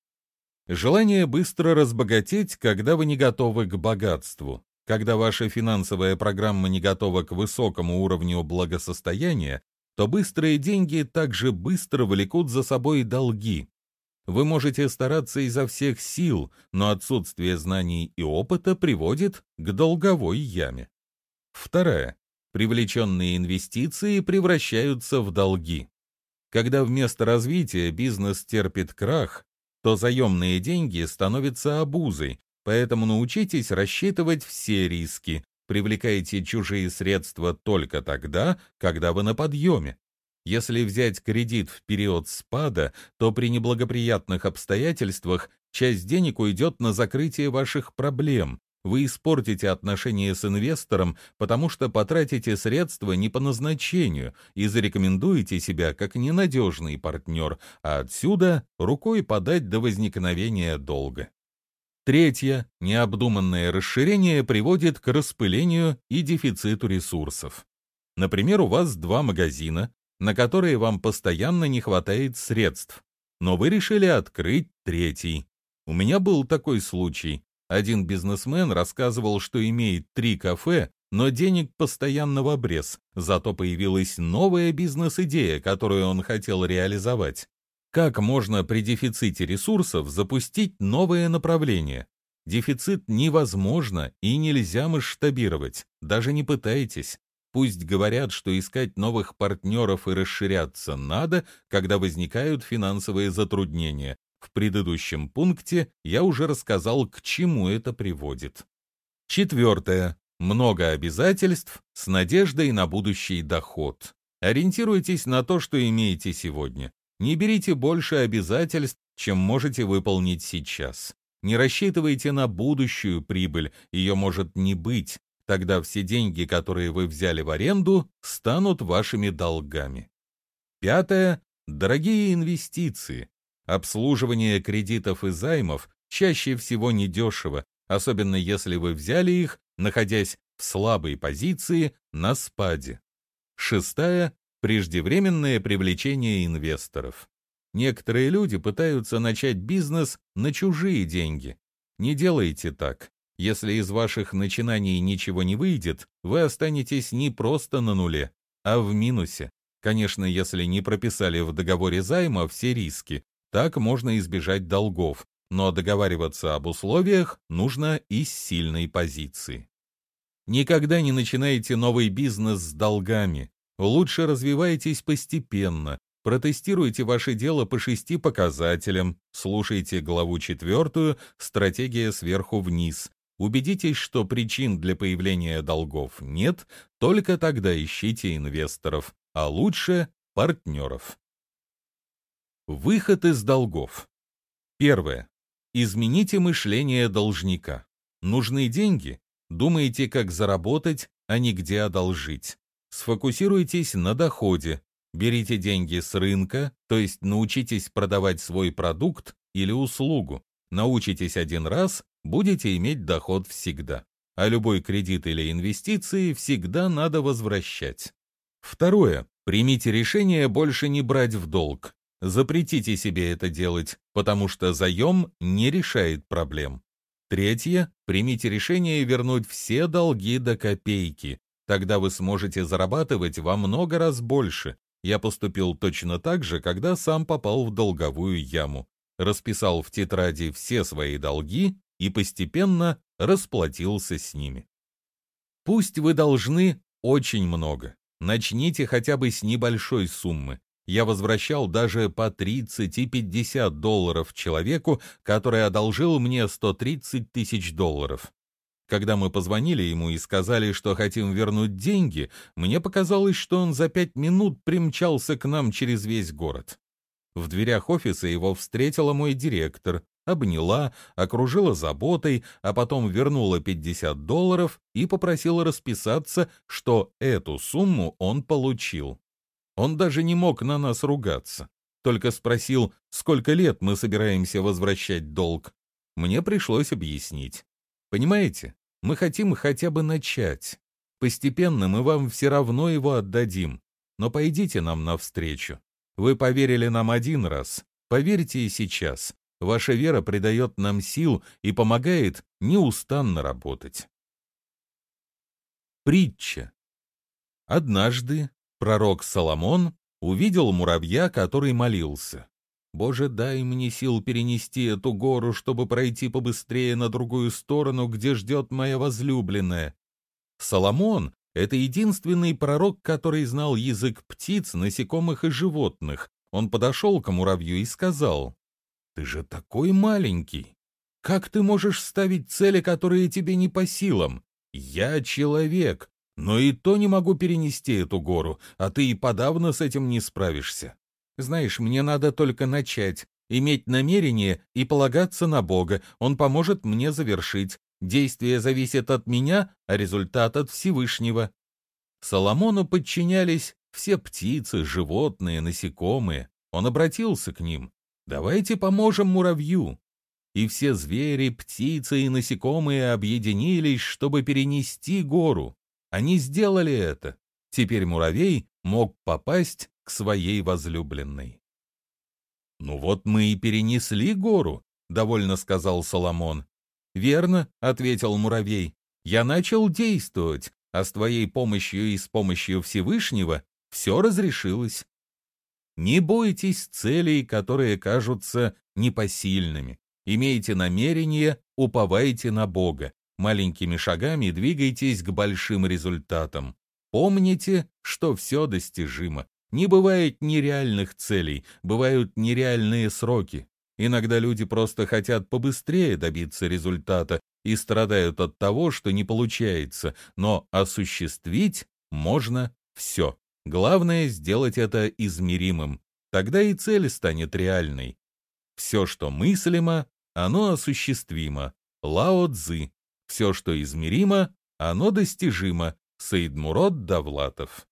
Желание быстро разбогатеть, когда вы не готовы к богатству. Когда ваша финансовая программа не готова к высокому уровню благосостояния, то быстрые деньги также быстро влекут за собой долги. Вы можете стараться изо всех сил, но отсутствие знаний и опыта приводит к долговой яме. Второе. Привлеченные инвестиции превращаются в долги. Когда вместо развития бизнес терпит крах, то заемные деньги становятся обузой, поэтому научитесь рассчитывать все риски, привлекайте чужие средства только тогда, когда вы на подъеме. Если взять кредит в период спада, то при неблагоприятных обстоятельствах часть денег уйдет на закрытие ваших проблем, вы испортите отношения с инвестором, потому что потратите средства не по назначению и зарекомендуете себя как ненадежный партнер, а отсюда рукой подать до возникновения долга. Третье. Необдуманное расширение приводит к распылению и дефициту ресурсов. Например, у вас два магазина, на которые вам постоянно не хватает средств, но вы решили открыть третий. У меня был такой случай. Один бизнесмен рассказывал, что имеет три кафе, но денег постоянно в обрез, зато появилась новая бизнес-идея, которую он хотел реализовать. Как можно при дефиците ресурсов запустить новое направление? Дефицит невозможно и нельзя масштабировать, даже не пытайтесь. Пусть говорят, что искать новых партнеров и расширяться надо, когда возникают финансовые затруднения, в предыдущем пункте я уже рассказал, к чему это приводит. Четвертое. Много обязательств с надеждой на будущий доход. Ориентируйтесь на то, что имеете сегодня. Не берите больше обязательств, чем можете выполнить сейчас. Не рассчитывайте на будущую прибыль, ее может не быть. Тогда все деньги, которые вы взяли в аренду, станут вашими долгами. Пятое. Дорогие инвестиции. Обслуживание кредитов и займов чаще всего недешево, особенно если вы взяли их, находясь в слабой позиции на спаде. Шестая – преждевременное привлечение инвесторов. Некоторые люди пытаются начать бизнес на чужие деньги. Не делайте так. Если из ваших начинаний ничего не выйдет, вы останетесь не просто на нуле, а в минусе. Конечно, если не прописали в договоре займа все риски, так можно избежать долгов, но договариваться об условиях нужно из сильной позиции. Никогда не начинайте новый бизнес с долгами. Лучше развивайтесь постепенно. Протестируйте ваше дело по шести показателям. Слушайте главу четвертую «Стратегия сверху вниз». Убедитесь, что причин для появления долгов нет, только тогда ищите инвесторов, а лучше партнеров. Выход из долгов. Первое. Измените мышление должника. Нужны деньги? Думайте, как заработать, а не где одолжить. Сфокусируйтесь на доходе. Берите деньги с рынка, то есть научитесь продавать свой продукт или услугу. Научитесь один раз, будете иметь доход всегда. А любой кредит или инвестиции всегда надо возвращать. Второе. Примите решение больше не брать в долг. Запретите себе это делать, потому что заем не решает проблем. Третье. Примите решение вернуть все долги до копейки. Тогда вы сможете зарабатывать во много раз больше. Я поступил точно так же, когда сам попал в долговую яму. Расписал в тетради все свои долги и постепенно расплатился с ними. Пусть вы должны очень много. Начните хотя бы с небольшой суммы. Я возвращал даже по 30 и 50 долларов человеку, который одолжил мне 130 тысяч долларов. Когда мы позвонили ему и сказали, что хотим вернуть деньги, мне показалось, что он за пять минут примчался к нам через весь город. В дверях офиса его встретила мой директор, обняла, окружила заботой, а потом вернула 50 долларов и попросила расписаться, что эту сумму он получил. Он даже не мог на нас ругаться, только спросил, сколько лет мы собираемся возвращать долг. Мне пришлось объяснить. Понимаете, мы хотим хотя бы начать. Постепенно мы вам все равно его отдадим, но пойдите нам навстречу. Вы поверили нам один раз, поверьте и сейчас. Ваша вера придает нам сил и помогает неустанно работать. Притча. Однажды Пророк Соломон увидел муравья, который молился. «Боже, дай мне сил перенести эту гору, чтобы пройти побыстрее на другую сторону, где ждет моя возлюбленная». Соломон — это единственный пророк, который знал язык птиц, насекомых и животных. Он подошел к муравью и сказал, «Ты же такой маленький! Как ты можешь ставить цели, которые тебе не по силам? Я человек, но и то не могу перенести эту гору, а ты и подавно с этим не справишься. Знаешь, мне надо только начать, иметь намерение и полагаться на Бога. Он поможет мне завершить. Действие зависит от меня, а результат от Всевышнего. Соломону подчинялись все птицы, животные, насекомые. Он обратился к ним. «Давайте поможем муравью». И все звери, птицы и насекомые объединились, чтобы перенести гору. Они сделали это. Теперь муравей мог попасть к своей возлюбленной. «Ну вот мы и перенесли гору», — довольно сказал Соломон. «Верно», — ответил муравей. «Я начал действовать, а с твоей помощью и с помощью Всевышнего все разрешилось». Не бойтесь целей, которые кажутся непосильными. Имейте намерение, уповайте на Бога маленькими шагами двигайтесь к большим результатам. Помните, что все достижимо. Не бывает нереальных целей, бывают нереальные сроки. Иногда люди просто хотят побыстрее добиться результата и страдают от того, что не получается, но осуществить можно все. Главное сделать это измеримым. Тогда и цель станет реальной. Все, что мыслимо, оно осуществимо. Лао Цзы, все, что измеримо, оно достижимо. Саидмурод Давлатов.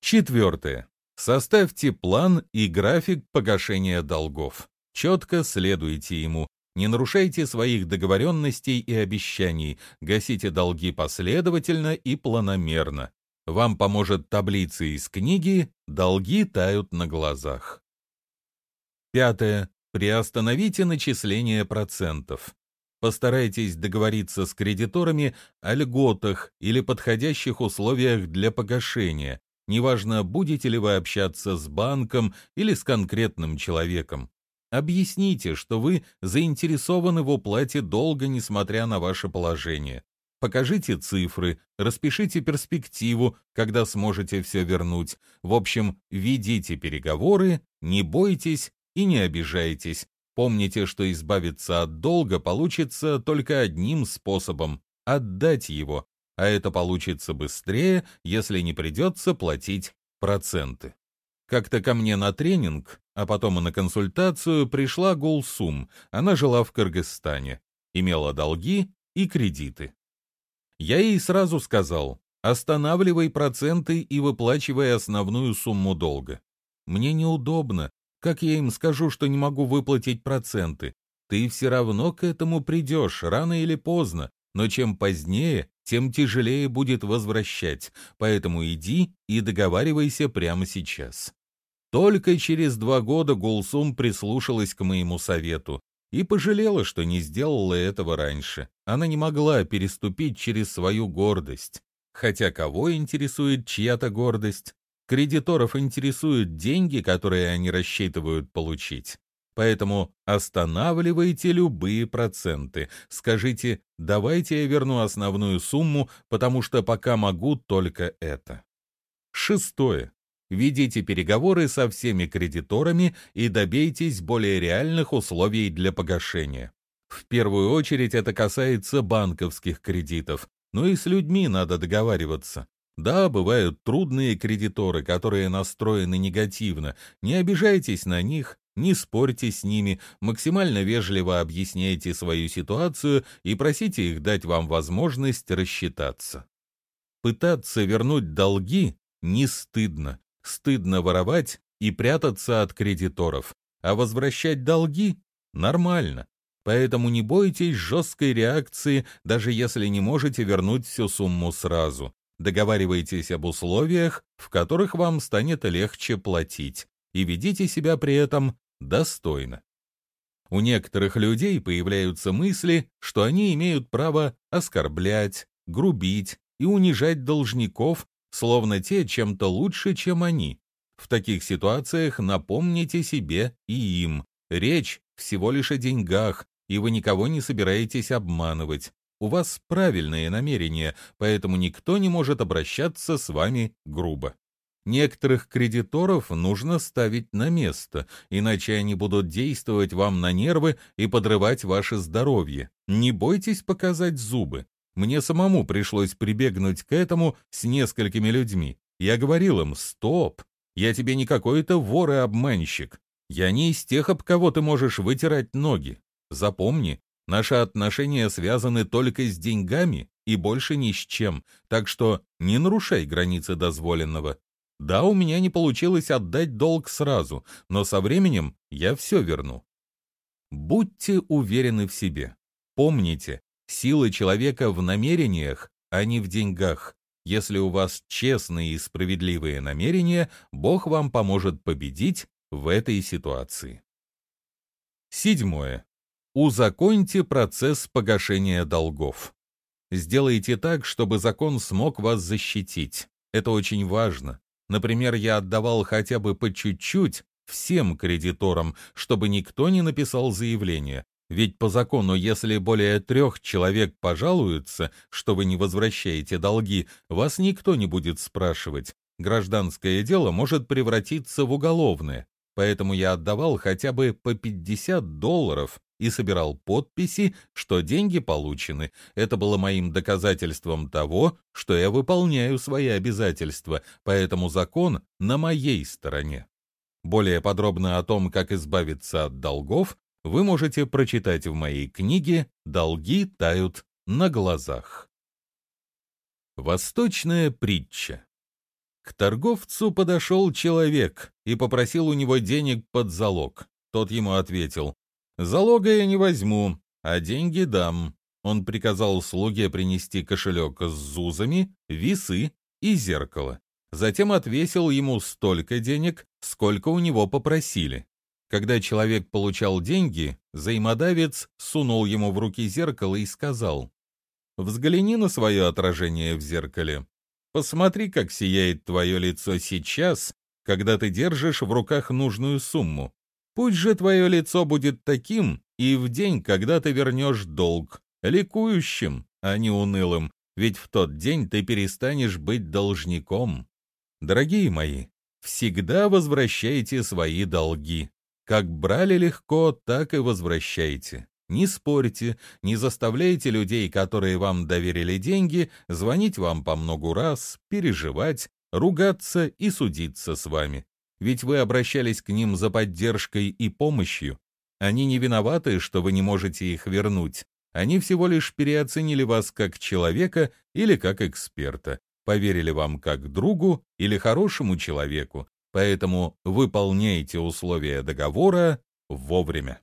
Четвертое. Составьте план и график погашения долгов. Четко следуйте ему. Не нарушайте своих договоренностей и обещаний. Гасите долги последовательно и планомерно. Вам поможет таблица из книги «Долги тают на глазах». Пятое. Приостановите начисление процентов. Постарайтесь договориться с кредиторами о льготах или подходящих условиях для погашения. Неважно, будете ли вы общаться с банком или с конкретным человеком. Объясните, что вы заинтересованы в уплате долга, несмотря на ваше положение. покажите цифры, распишите перспективу, когда сможете все вернуть. В общем, ведите переговоры, не бойтесь и не обижайтесь. Помните, что избавиться от долга получится только одним способом – отдать его, а это получится быстрее, если не придется платить проценты. Как-то ко мне на тренинг, а потом и на консультацию пришла Гулсум. Она жила в Кыргызстане, имела долги и кредиты. Я ей сразу сказал, останавливай проценты и выплачивай основную сумму долга. Мне неудобно, как я им скажу, что не могу выплатить проценты? Ты все равно к этому придешь, рано или поздно, но чем позднее, тем тяжелее будет возвращать, поэтому иди и договаривайся прямо сейчас. Только через два года Гулсум прислушалась к моему совету и пожалела, что не сделала этого раньше. Она не могла переступить через свою гордость. Хотя кого интересует чья-то гордость? Кредиторов интересуют деньги, которые они рассчитывают получить. Поэтому останавливайте любые проценты. Скажите, давайте я верну основную сумму, потому что пока могу только это. Шестое. Ведите переговоры со всеми кредиторами и добейтесь более реальных условий для погашения. В первую очередь это касается банковских кредитов, но и с людьми надо договариваться. Да, бывают трудные кредиторы, которые настроены негативно. Не обижайтесь на них, не спорьте с ними, максимально вежливо объясняйте свою ситуацию и просите их дать вам возможность рассчитаться. Пытаться вернуть долги не стыдно стыдно воровать и прятаться от кредиторов, а возвращать долги нормально. Поэтому не бойтесь жесткой реакции, даже если не можете вернуть всю сумму сразу. Договаривайтесь об условиях, в которых вам станет легче платить, и ведите себя при этом достойно. У некоторых людей появляются мысли, что они имеют право оскорблять, грубить и унижать должников словно те чем-то лучше, чем они. В таких ситуациях напомните себе и им. Речь всего лишь о деньгах, и вы никого не собираетесь обманывать. У вас правильные намерения, поэтому никто не может обращаться с вами грубо. Некоторых кредиторов нужно ставить на место, иначе они будут действовать вам на нервы и подрывать ваше здоровье. Не бойтесь показать зубы. Мне самому пришлось прибегнуть к этому с несколькими людьми. Я говорил им «Стоп! Я тебе не какой-то вор и обманщик. Я не из тех, об кого ты можешь вытирать ноги. Запомни, наши отношения связаны только с деньгами и больше ни с чем, так что не нарушай границы дозволенного. Да, у меня не получилось отдать долг сразу, но со временем я все верну. Будьте уверены в себе. Помните, Сила человека в намерениях, а не в деньгах. Если у вас честные и справедливые намерения, Бог вам поможет победить в этой ситуации. Седьмое. Узаконьте процесс погашения долгов. Сделайте так, чтобы закон смог вас защитить. Это очень важно. Например, я отдавал хотя бы по чуть-чуть всем кредиторам, чтобы никто не написал заявление. Ведь по закону, если более трех человек пожалуются, что вы не возвращаете долги, вас никто не будет спрашивать. Гражданское дело может превратиться в уголовное. Поэтому я отдавал хотя бы по 50 долларов и собирал подписи, что деньги получены. Это было моим доказательством того, что я выполняю свои обязательства, поэтому закон на моей стороне. Более подробно о том, как избавиться от долгов, вы можете прочитать в моей книге «Долги тают на глазах». Восточная притча. К торговцу подошел человек и попросил у него денег под залог. Тот ему ответил, «Залога я не возьму, а деньги дам». Он приказал слуге принести кошелек с зузами, весы и зеркало. Затем отвесил ему столько денег, сколько у него попросили. Когда человек получал деньги, взаимодавец сунул ему в руки зеркало и сказал, «Взгляни на свое отражение в зеркале. Посмотри, как сияет твое лицо сейчас, когда ты держишь в руках нужную сумму. Пусть же твое лицо будет таким и в день, когда ты вернешь долг, ликующим, а не унылым, ведь в тот день ты перестанешь быть должником. Дорогие мои, всегда возвращайте свои долги. Как брали легко, так и возвращайте. Не спорьте, не заставляйте людей, которые вам доверили деньги, звонить вам по многу раз, переживать, ругаться и судиться с вами. Ведь вы обращались к ним за поддержкой и помощью. Они не виноваты, что вы не можете их вернуть. Они всего лишь переоценили вас как человека или как эксперта, поверили вам как другу или хорошему человеку, поэтому выполняйте условия договора вовремя.